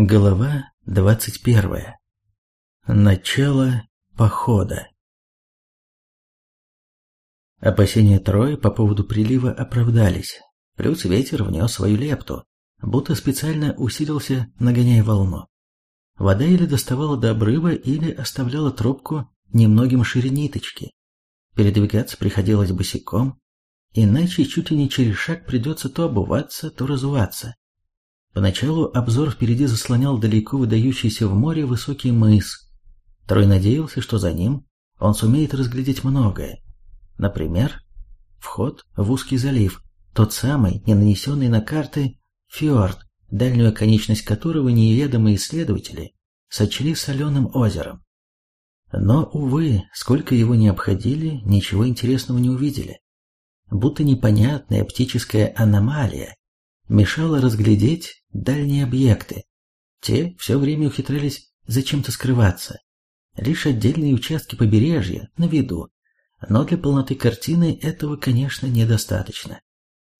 Глава 21. Начало похода. Опасения Троя по поводу прилива оправдались, плюс ветер внес свою лепту, будто специально усилился, нагоняя волну. Вода или доставала до обрыва, или оставляла тропку немногим шире ниточки. Передвигаться приходилось босиком, иначе чуть ли не через шаг придется то обуваться, то разуваться. Поначалу обзор впереди заслонял далеко выдающийся в море высокий мыс. Трой надеялся, что за ним он сумеет разглядеть многое. Например, вход в узкий залив, тот самый, не нанесенный на карты, фьорд, дальнюю оконечность которого неведомые исследователи сочли соленым озером. Но, увы, сколько его не обходили, ничего интересного не увидели. Будто непонятная оптическая аномалия мешала разглядеть дальние объекты. Те все время ухитрялись зачем-то скрываться. Лишь отдельные участки побережья на виду, но для полноты картины этого, конечно, недостаточно.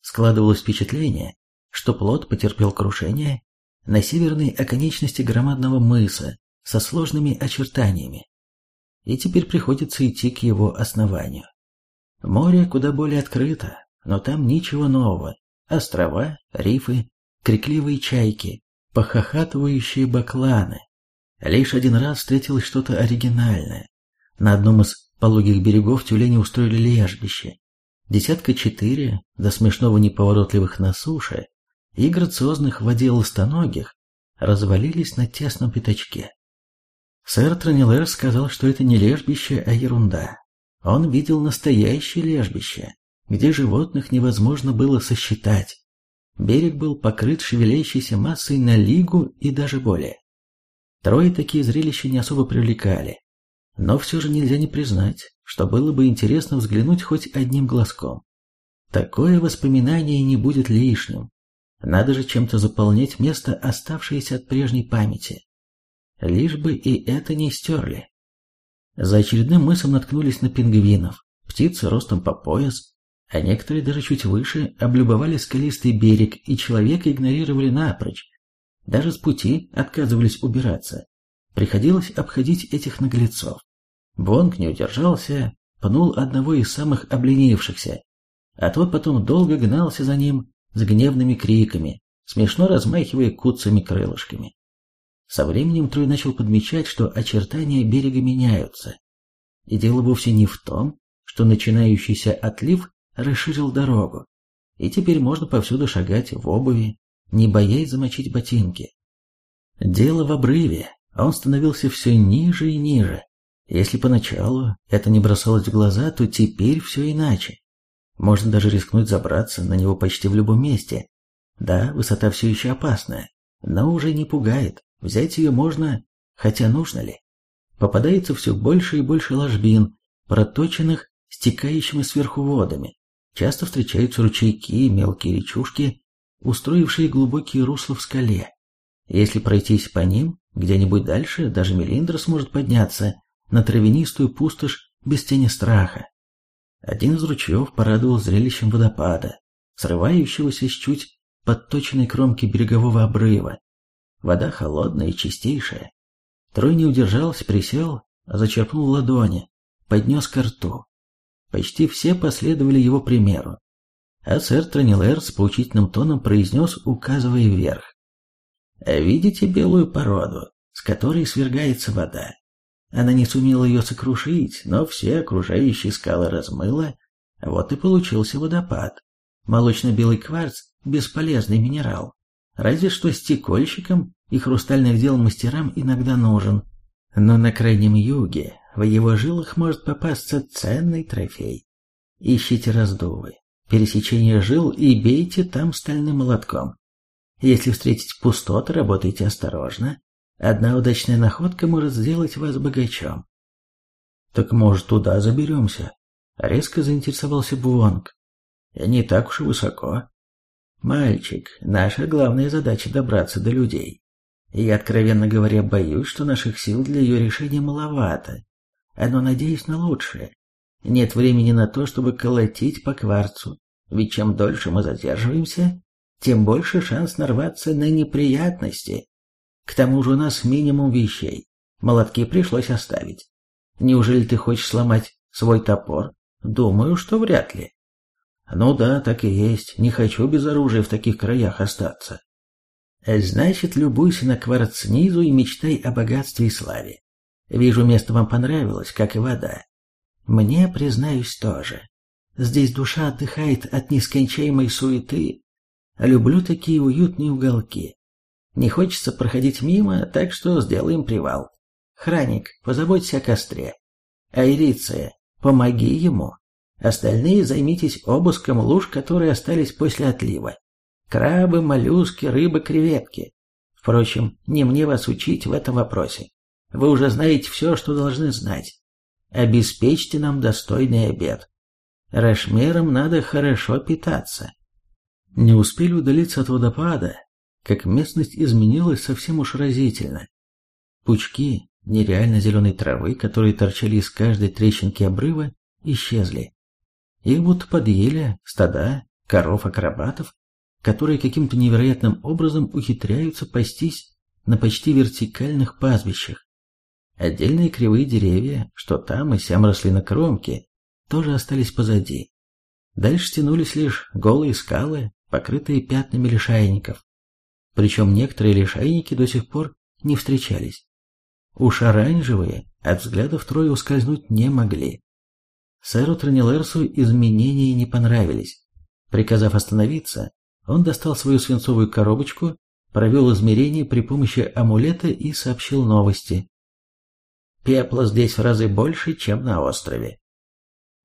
Складывалось впечатление, что плод потерпел крушение на северной оконечности громадного мыса со сложными очертаниями, и теперь приходится идти к его основанию. Море куда более открыто, но там ничего нового, Острова, рифы, крикливые чайки, похохатывающие бакланы. Лишь один раз встретилось что-то оригинальное. На одном из пологих берегов тюлени устроили лежбище. Десятка четыре, до смешного неповоротливых на суше, и грациозных в воде ластоногих, развалились на тесном пятачке. Сэр Тронилер сказал, что это не лежбище, а ерунда. Он видел настоящее лежбище, где животных невозможно было сосчитать. Берег был покрыт шевелящейся массой на лигу и даже более. Трое такие зрелища не особо привлекали, но все же нельзя не признать, что было бы интересно взглянуть хоть одним глазком. Такое воспоминание не будет лишним. Надо же чем-то заполнять место, оставшееся от прежней памяти. Лишь бы и это не стерли. За очередным мысом наткнулись на пингвинов. Птицы ростом по пояс, а некоторые даже чуть выше облюбовали скалистый берег и человека игнорировали напрочь. Даже с пути отказывались убираться. Приходилось обходить этих наглецов. Бонг не удержался, пнул одного из самых обленившихся, а тот потом долго гнался за ним с гневными криками, смешно размахивая куцами крылышками. Со временем Трой начал подмечать, что очертания берега меняются. И дело вовсе не в том, что начинающийся отлив расширил дорогу, и теперь можно повсюду шагать в обуви, не боясь замочить ботинки. Дело в обрыве, он становился все ниже и ниже. Если поначалу это не бросалось в глаза, то теперь все иначе. Можно даже рискнуть забраться на него почти в любом месте. Да, высота все еще опасная, но уже не пугает. Взять ее можно, хотя нужно ли? Попадается все больше и больше ложбин, проточенных стекающими сверху водами. Часто встречаются ручейки и мелкие речушки, устроившие глубокие русла в скале. Если пройтись по ним, где-нибудь дальше даже Мелиндра сможет подняться на травянистую пустошь без тени страха. Один из ручьев порадовал зрелищем водопада, срывающегося с чуть подточенной кромки берегового обрыва. Вода холодная и чистейшая. Трой не удержался, присел, зачерпнул ладони, поднес ко рту. Почти все последовали его примеру. А сэр Тронилер с поучительным тоном произнес, указывая вверх. «Видите белую породу, с которой свергается вода? Она не сумела ее сокрушить, но все окружающие скалы размыла, вот и получился водопад. Молочно-белый кварц – бесполезный минерал. Разве что стекольщикам и хрустальных дел мастерам иногда нужен. Но на крайнем юге в его жилах может попасться ценный трофей. Ищите раздувы, пересечение жил и бейте там стальным молотком. Если встретите пустоты, работайте осторожно. Одна удачная находка может сделать вас богачом. Так может туда заберемся? Резко заинтересовался Буонг. Не так уж и высоко. Мальчик, наша главная задача добраться до людей. Я, откровенно говоря, боюсь, что наших сил для ее решения маловато но надеюсь на лучшее. Нет времени на то, чтобы колотить по кварцу, ведь чем дольше мы задерживаемся, тем больше шанс нарваться на неприятности. К тому же у нас минимум вещей. Молотки пришлось оставить. Неужели ты хочешь сломать свой топор? Думаю, что вряд ли. Ну да, так и есть. Не хочу без оружия в таких краях остаться. Значит, любуйся на кварц снизу и мечтай о богатстве и славе. Вижу, место вам понравилось, как и вода. Мне, признаюсь, тоже. Здесь душа отдыхает от нескончаемой суеты. Люблю такие уютные уголки. Не хочется проходить мимо, так что сделаем привал. Храник, позаботься о костре. Айриция, помоги ему. Остальные займитесь обыском луж, которые остались после отлива. Крабы, моллюски, рыбы, креветки. Впрочем, не мне вас учить в этом вопросе. Вы уже знаете все, что должны знать. Обеспечьте нам достойный обед. Рашмерам надо хорошо питаться. Не успели удалиться от водопада, как местность изменилась совсем уж разительно. Пучки нереально зеленой травы, которые торчали из каждой трещинки обрыва, исчезли. Их будто подъели стада коров-акробатов, которые каким-то невероятным образом ухитряются пастись на почти вертикальных пастбищах. Отдельные кривые деревья, что там и сям росли на кромке, тоже остались позади. Дальше тянулись лишь голые скалы, покрытые пятнами лишайников. Причем некоторые лишайники до сих пор не встречались. Уж оранжевые от взглядов трое ускользнуть не могли. Сэру Тронилерсу изменения не понравились. Приказав остановиться, он достал свою свинцовую коробочку, провел измерение при помощи амулета и сообщил новости. Пепла здесь в разы больше, чем на острове.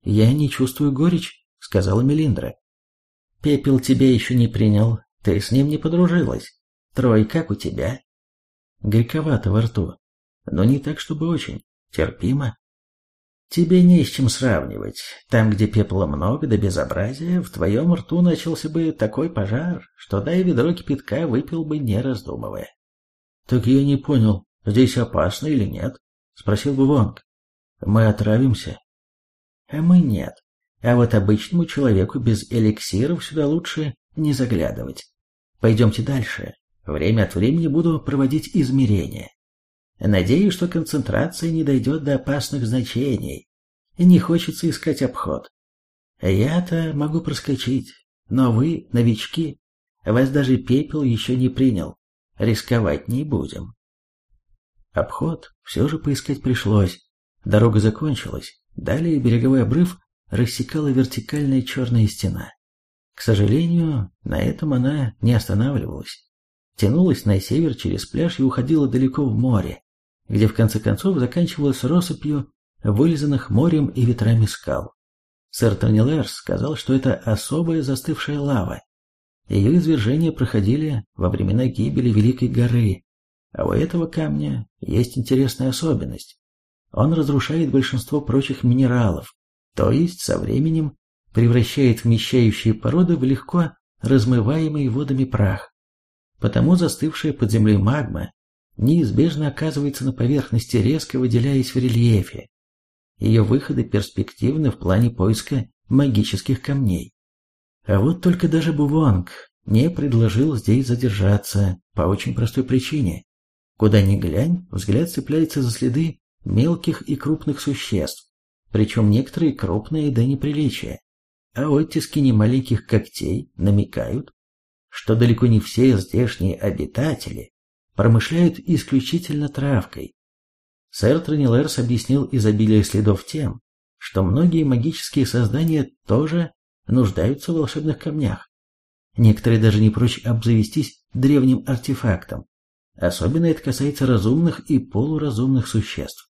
«Я не чувствую горечь», — сказала Мелиндра. «Пепел тебя еще не принял, ты с ним не подружилась. Трой, как у тебя?» Горьковато во рту, но не так, чтобы очень. Терпимо. Тебе не с чем сравнивать. Там, где пепла много до безобразия, в твоем рту начался бы такой пожар, что дай ведро кипятка выпил бы, не раздумывая. Так я не понял, здесь опасно или нет? Спросил бы Вонг. Мы отравимся? А мы нет. А вот обычному человеку без эликсиров сюда лучше не заглядывать. Пойдемте дальше. Время от времени буду проводить измерения. Надеюсь, что концентрация не дойдет до опасных значений. Не хочется искать обход. Я-то могу проскочить, но вы, новички, вас даже пепел еще не принял. Рисковать не будем. Обход все же поискать пришлось. Дорога закончилась. Далее береговой обрыв рассекала вертикальная черная стена. К сожалению, на этом она не останавливалась. Тянулась на север через пляж и уходила далеко в море, где в конце концов заканчивалась россыпью вылизанных морем и ветрами скал. Сэр Тонилерс сказал, что это особая застывшая лава. Ее извержения проходили во времена гибели Великой горы, а у этого камня есть интересная особенность. Он разрушает большинство прочих минералов, то есть со временем превращает вмещающие породы в легко размываемый водами прах. Потому застывшая под землей магма неизбежно оказывается на поверхности, резко выделяясь в рельефе. Ее выходы перспективны в плане поиска магических камней. А вот только даже Бувонг не предложил здесь задержаться по очень простой причине. Куда ни глянь, взгляд цепляется за следы мелких и крупных существ, причем некоторые крупные до неприличия, а оттиски немаленьких когтей намекают, что далеко не все здешние обитатели промышляют исключительно травкой. Сэр Тронилерс объяснил изобилие следов тем, что многие магические создания тоже нуждаются в волшебных камнях. Некоторые даже не прочь обзавестись древним артефактом, Особенно это касается разумных и полуразумных существ.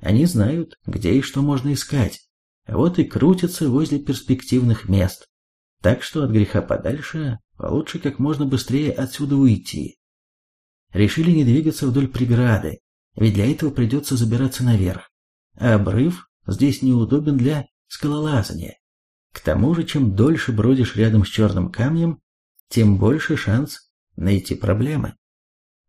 Они знают, где и что можно искать, вот и крутятся возле перспективных мест. Так что от греха подальше лучше как можно быстрее отсюда уйти. Решили не двигаться вдоль преграды, ведь для этого придется забираться наверх. А обрыв здесь неудобен для скалолазания. К тому же, чем дольше бродишь рядом с черным камнем, тем больше шанс найти проблемы.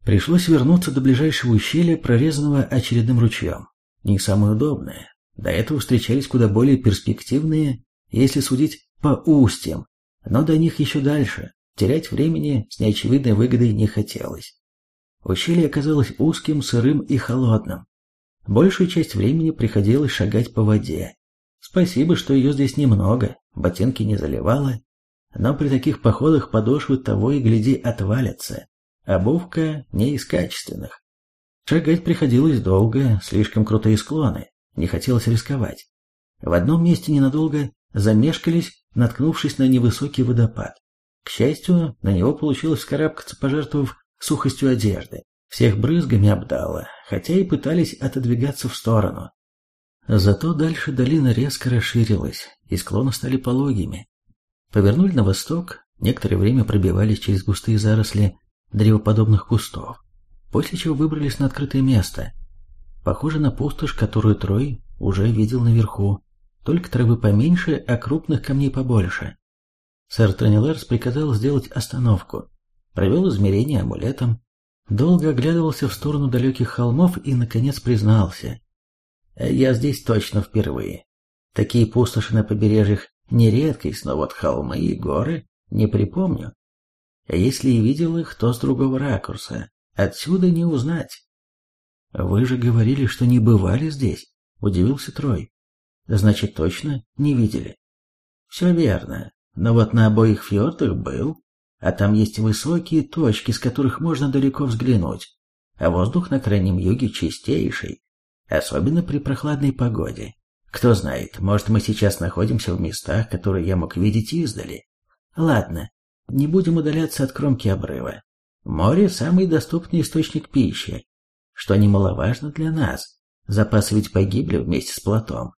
Пришлось вернуться до ближайшего ущелья, прорезанного очередным ручьем. Не самое удобное. До этого встречались куда более перспективные, если судить по устьям, но до них еще дальше. Терять времени с неочевидной выгодой не хотелось. Ущелье оказалось узким, сырым и холодным. Большую часть времени приходилось шагать по воде. Спасибо, что ее здесь немного, ботинки не заливало. Но при таких походах подошвы того и гляди отвалятся. Обувка не из качественных. Шагать приходилось долго, слишком крутые склоны, не хотелось рисковать. В одном месте ненадолго замешкались, наткнувшись на невысокий водопад. К счастью, на него получилось вскарабкаться, пожертвовав сухостью одежды. Всех брызгами обдало, хотя и пытались отодвигаться в сторону. Зато дальше долина резко расширилась, и склоны стали пологими. Повернули на восток, некоторое время пробивались через густые заросли древоподобных кустов, после чего выбрались на открытое место. Похоже на пустошь, которую Трой уже видел наверху, только травы поменьше, а крупных камней побольше. Сэр Тронилерс приказал сделать остановку, провел измерение амулетом, долго оглядывался в сторону далеких холмов и, наконец, признался. «Я здесь точно впервые. Такие пустоши на побережьях не редкость, но вот холмы и горы не припомню. А если и видел их, то с другого ракурса. Отсюда не узнать». «Вы же говорили, что не бывали здесь», — удивился Трой. «Значит, точно не видели?» «Все верно, но вот на обоих фьордах был, а там есть высокие точки, с которых можно далеко взглянуть, а воздух на крайнем юге чистейший, особенно при прохладной погоде. Кто знает, может мы сейчас находимся в местах, которые я мог видеть издали. Ладно, не будем удаляться от кромки обрыва. Море – самый доступный источник пищи, что немаловажно для нас. Запасы ведь погибли вместе с плотом.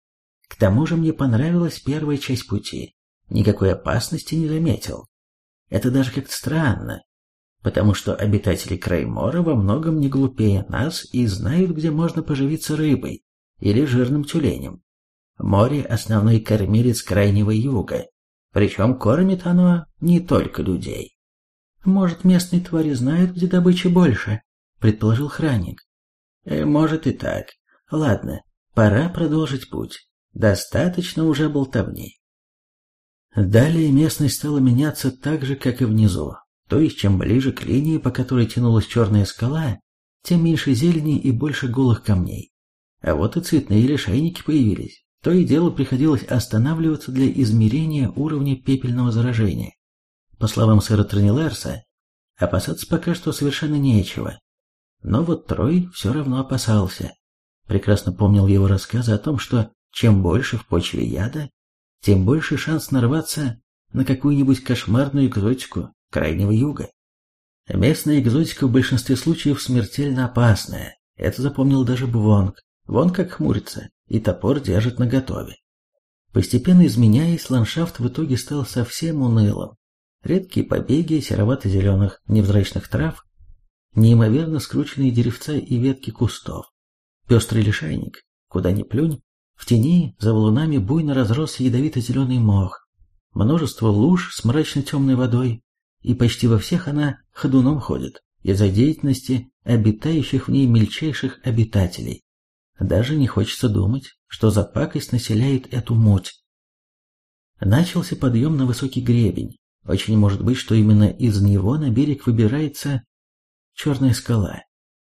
К тому же мне понравилась первая часть пути. Никакой опасности не заметил. Это даже как-то странно, потому что обитатели Краймора во многом не глупее нас и знают, где можно поживиться рыбой или жирным тюленем. Море – основной кормилец Крайнего Юга, причем кормит оно не только людей. «Может, местные твари знают, где добычи больше?» – предположил Храник. «Э, «Может и так. Ладно, пора продолжить путь. Достаточно уже болтовней. Далее местность стала меняться так же, как и внизу. То есть, чем ближе к линии, по которой тянулась черная скала, тем меньше зелени и больше голых камней. А вот и цветные лишайники появились. То и дело приходилось останавливаться для измерения уровня пепельного заражения. По словам сэра Тронилерса, опасаться пока что совершенно нечего. Но вот Трой все равно опасался. Прекрасно помнил его рассказы о том, что чем больше в почве яда, тем больше шанс нарваться на какую-нибудь кошмарную экзотику Крайнего Юга. Местная экзотика в большинстве случаев смертельно опасная. Это запомнил даже Бвонг. Вон как хмурится, и топор держит наготове. Постепенно изменяясь, ландшафт в итоге стал совсем унылым. Редкие побеги серовато-зеленых невзрачных трав, неимоверно скрученные деревца и ветки кустов, пестрый лишайник, куда ни плюнь, в тени за валунами буйно разросся ядовито-зеленый мох, множество луж с мрачно-темной водой, и почти во всех она ходуном ходит из-за деятельности обитающих в ней мельчайших обитателей. Даже не хочется думать, что за пакость населяет эту муть. Начался подъем на высокий гребень. Очень может быть, что именно из него на берег выбирается черная скала.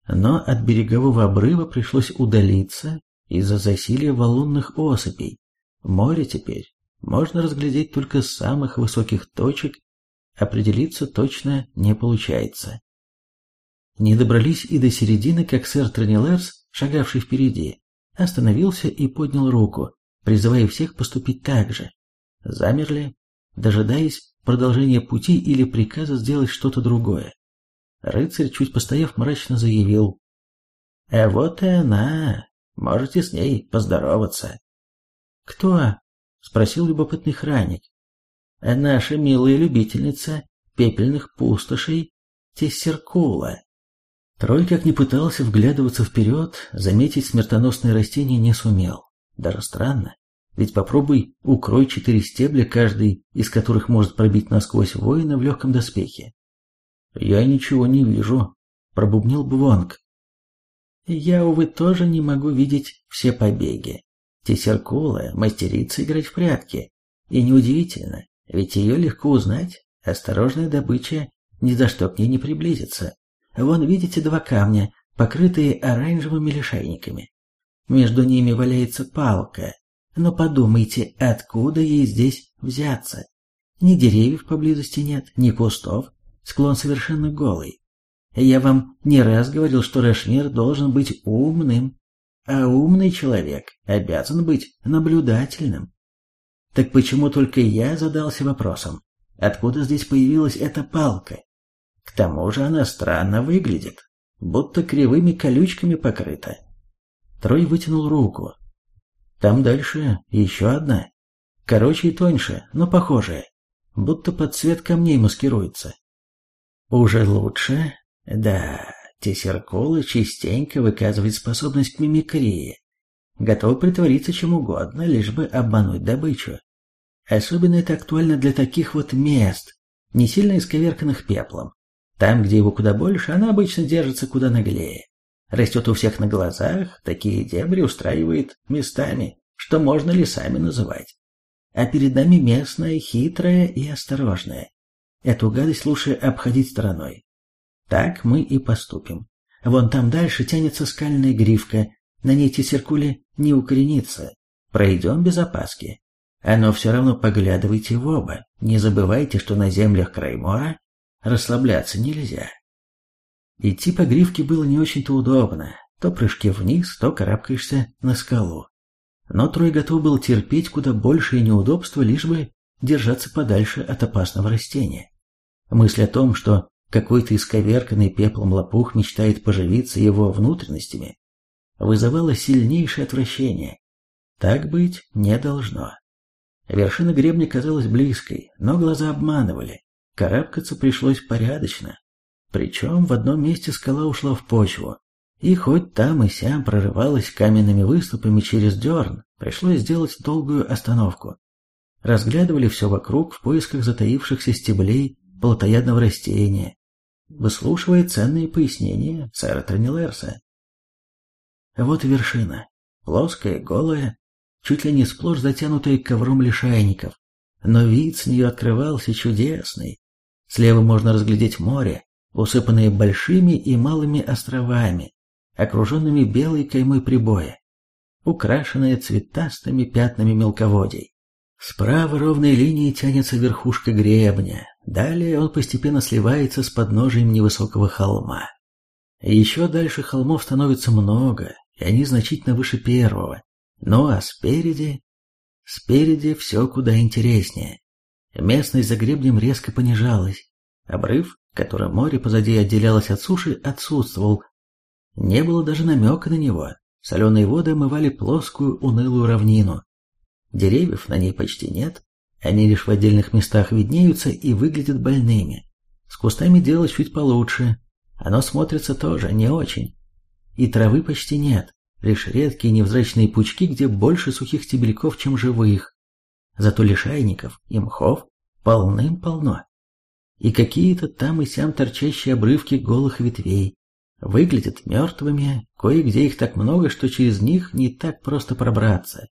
Но от берегового обрыва пришлось удалиться из-за засилия валунных осыпей. Море теперь можно разглядеть только с самых высоких точек, определиться точно не получается. Не добрались и до середины, как сэр Тронилерс, шагавший впереди, остановился и поднял руку, призывая всех поступить так же. Замерли, дожидаясь продолжения пути или приказа сделать что-то другое. Рыцарь, чуть постояв, мрачно заявил. «А вот и она, Можете с ней поздороваться. Кто? Спросил любопытный храник. Наша милая любительница пепельных пустошей Тессеркула. Тролль как ни пытался вглядываться вперед, заметить смертоносное растение не сумел. Даже странно, ведь попробуй укрой четыре стебля, каждый из которых может пробить насквозь воина в легком доспехе. «Я ничего не вижу», — пробубнил Бвонг. Я, увы, тоже не могу видеть все побеги. Тессеркула мастерица играть в прятки. И неудивительно, ведь ее легко узнать, осторожная добыча ни за что к ней не приблизится. Вон, видите, два камня, покрытые оранжевыми лишайниками. Между ними валяется палка. Но подумайте, откуда ей здесь взяться? Ни деревьев поблизости нет, ни кустов. Склон совершенно голый. Я вам не раз говорил, что Рашмир должен быть умным, а умный человек обязан быть наблюдательным. Так почему только я задался вопросом, откуда здесь появилась эта палка? К тому же она странно выглядит, будто кривыми колючками покрыта. Трой вытянул руку. Там дальше еще одна. Короче и тоньше, но похожая. Будто под цвет камней маскируется. Уже лучше? Да, Тессеркула частенько выказывает способность к мимикрии. Готов притвориться чем угодно, лишь бы обмануть добычу. Особенно это актуально для таких вот мест, не сильно исковерканных пеплом. Там, где его куда больше, она обычно держится куда наглее. Растет у всех на глазах, такие дебри устраивает местами, что можно лесами называть. А перед нами местная, хитрая и осторожная. Эту гадость лучше обходить стороной. Так мы и поступим. Вон там дальше тянется скальная грифка, на ней тесеркули не укоренится. Пройдем без опаски. Но все равно поглядывайте в оба. Не забывайте, что на землях Краймора расслабляться нельзя. Идти по грифке было не очень-то удобно. То прыжки вниз, то карабкаешься на скалу. Но Трой готов был терпеть куда большее неудобство, лишь бы держаться подальше от опасного растения. Мысль о том, что какой-то исковерканный пеплом лопух мечтает поживиться его внутренностями, вызывала сильнейшее отвращение. Так быть не должно. Вершина гребня казалась близкой, но глаза обманывали. Карабкаться пришлось порядочно. Причем в одном месте скала ушла в почву, и хоть там и сям прорывалась каменными выступами через дерн, пришлось сделать долгую остановку. Разглядывали все вокруг в поисках затаившихся стеблей плотоядного растения, выслушивая ценные пояснения сэра Транилерса. Вот вершина, плоская, голая, чуть ли не сплошь затянутая ковром лишайников, но вид с нее открывался чудесный. Слева можно разглядеть море, усыпанное большими и малыми островами, окруженными белой каймой прибоя, украшенное цветастыми пятнами мелководий. Справа ровной линией тянется верхушка гребня, далее он постепенно сливается с подножием невысокого холма. Еще дальше холмов становится много, и они значительно выше первого. Ну а спереди... Спереди все куда интереснее. Местность за гребнем резко понижалась. Обрыв, которым море позади отделялось от суши, отсутствовал. Не было даже намека на него. Соленые воды омывали плоскую унылую равнину. Деревьев на ней почти нет, они лишь в отдельных местах виднеются и выглядят больными. С кустами дело чуть получше, оно смотрится тоже не очень. И травы почти нет, лишь редкие невзрачные пучки, где больше сухих стебельков, чем живых. Зато лишайников и мхов полным-полно. И какие-то там и сям торчащие обрывки голых ветвей. Выглядят мертвыми, кое-где их так много, что через них не так просто пробраться.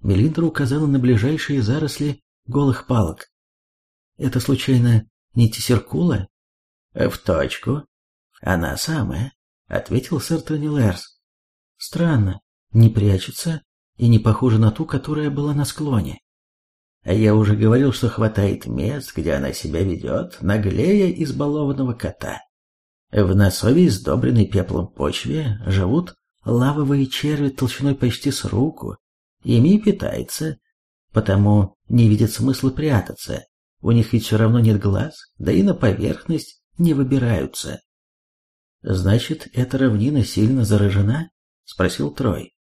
Мелиндра указала на ближайшие заросли голых палок. «Это, случайно, не Тесеркула?» «В точку. Она самая», — ответил сэр Тронилерс. «Странно, не прячется и не похожа на ту, которая была на склоне. А я уже говорил, что хватает мест, где она себя ведет, наглее избалованного кота. В носове, сдобренной пеплом почве, живут лавовые черви толщиной почти с руку, ими питается, потому не видит смысла прятаться. У них ведь все равно нет глаз, да и на поверхность не выбираются. Значит, эта равнина сильно заражена? Спросил Трой.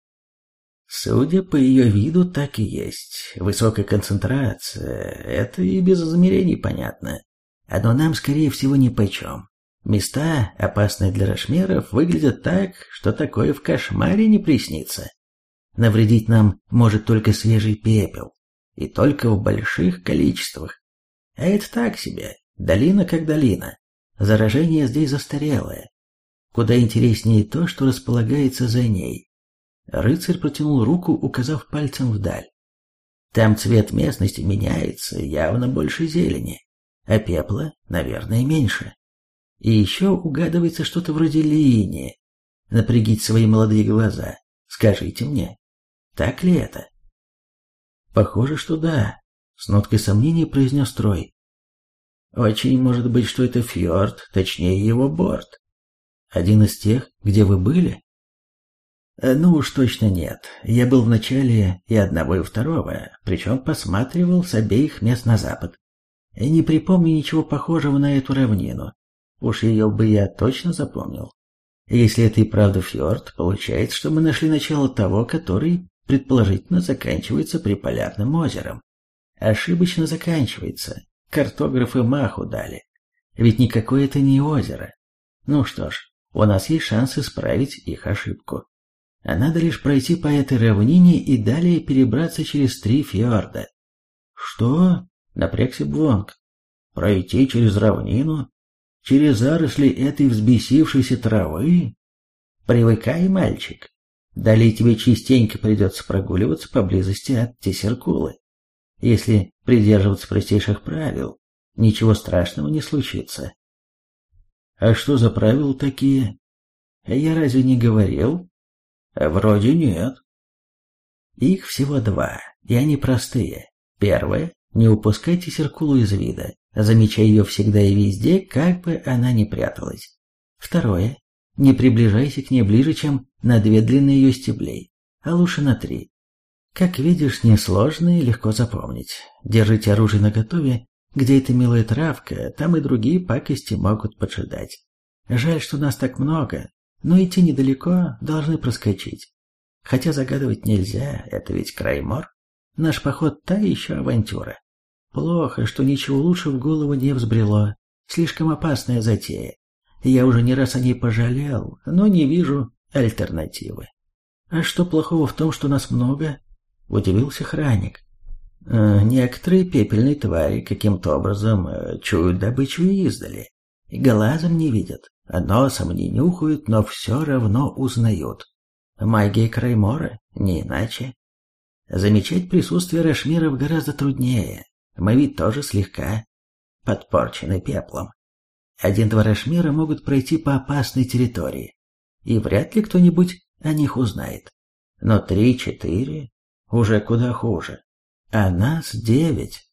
Судя по ее виду, так и есть. Высокая концентрация, это и без измерений понятно. Но нам, скорее всего, нипочем. Места, опасные для рашмеров, выглядят так, что такое в кошмаре не приснится. Навредить нам может только свежий пепел, и только в больших количествах. А это так себе, долина как долина. Заражение здесь застарелое. Куда интереснее то, что располагается за ней. Рыцарь протянул руку, указав пальцем вдаль. Там цвет местности меняется, явно больше зелени, а пепла, наверное, меньше. И еще угадывается что-то вроде линии. Напрягите свои молодые глаза. Скажите мне, так ли это? Похоже, что да, с ноткой сомнения произнес Трой. Очень может быть, что это фьорд, точнее его борт. Один из тех, где вы были? Э, ну уж точно нет. Я был в начале и одного, и второго, причем посматривал с обеих мест на запад. И не припомню ничего похожего на эту равнину. Уж ее бы я точно запомнил. Если это и правда фьорд, получается, что мы нашли начало того, который, предположительно, заканчивается приполярным озером. Ошибочно заканчивается. Картографы маху дали. Ведь никакое это не озеро. Ну что ж, у нас есть шанс исправить их ошибку. А надо лишь пройти по этой равнине и далее перебраться через три фьорда. Что? Напрягся Бвонг. Пройти через равнину? Через заросли этой взбесившейся травы? Привыкай, мальчик. Далее тебе частенько придется прогуливаться поблизости от Тесеркулы. Если придерживаться простейших правил, ничего страшного не случится. А что за правила такие? Я разве не говорил? Вроде нет. Их всего два, и они простые. Первое – не упускайте Серкулу из вида, замечая ее всегда и везде, как бы она ни пряталась. Второе – не приближайся к ней ближе, чем на две длины ее стеблей, а лучше на три. Как видишь, несложно и легко запомнить. Держите оружие наготове, где эта милая травка, там и другие пакости могут поджидать. Жаль, что нас так много, но идти недалеко должны проскочить. Хотя загадывать нельзя, это ведь Краймор. Наш поход та еще авантюра. Плохо, что ничего лучше в голову не взбрело. Слишком опасная затея. Я уже не раз о ней пожалел, но не вижу альтернативы. А что плохого в том, что нас много? Удивился храник. Э, некоторые пепельные твари каким-то образом э, чуют добычу издали. Глазом не видят, а носом не нюхают, но все равно узнают. Магия Краймора не иначе. Замечать присутствие Рашмиров гораздо труднее. Мы ведь тоже слегка подпорчены пеплом. Один-два Рашмира могут пройти по опасной территории, и вряд ли кто-нибудь о них узнает. Но три-четыре уже куда хуже. А нас девять.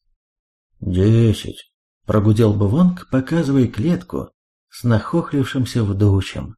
Десять. Прогудел бы Вонг, показывая клетку с нахохлившимся вдучем.